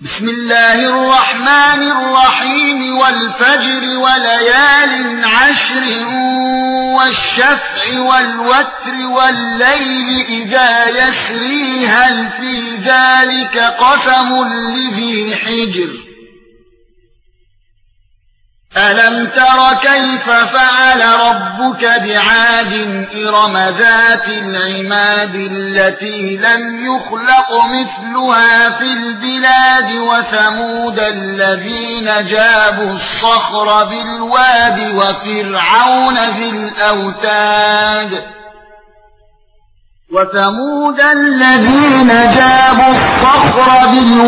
بسم الله الرحمن الرحيم والفجر وليال عشر والشفع والوتر والليل إذا يسري هل في ذلك قسم لذي حجر ألم تر كيف فعل ربك بعاد إرم ذات العماد التي لم يخلق مثلها في البلاد وثمود الذين جابوا الصخر بالواد وفرعون ذي الأوتاد وثمود الذين جابوا الصخر بالواد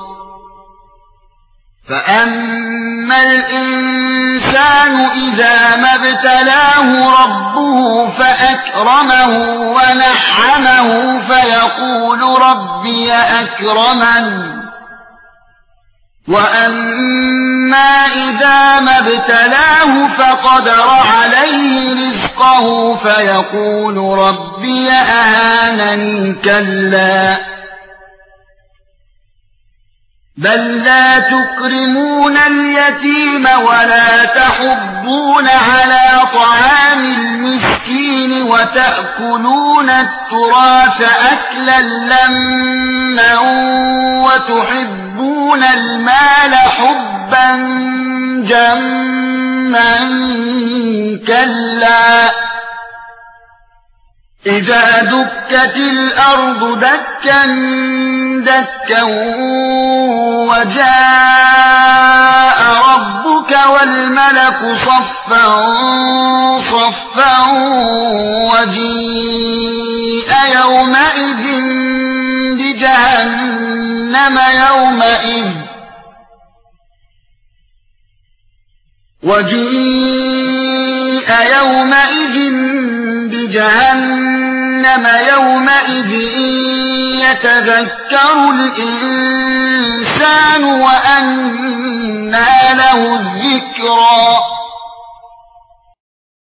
فأما الإنسان إذا ما ابتلاه ربه فأكرمه ونحمه فيقول ربي أكرمن وأما إذا ما ابتلاه فقدر عليه رزقه فيقول ربي أهانني كلا بل لا تكرمون اليتيم ولا تحضون على طعام المسكين وتأكلون التراث أكلا لما وتحبون المال حبا جما كلا إذا دكت الأرض دكا دكا وجاء ربك والملك صفا صفا وجيء يومئذ بجهنم يومئذ. وجيء يومئذ بجهنم يومئذ. يتذكر الإنسان وأنى له الذكرى.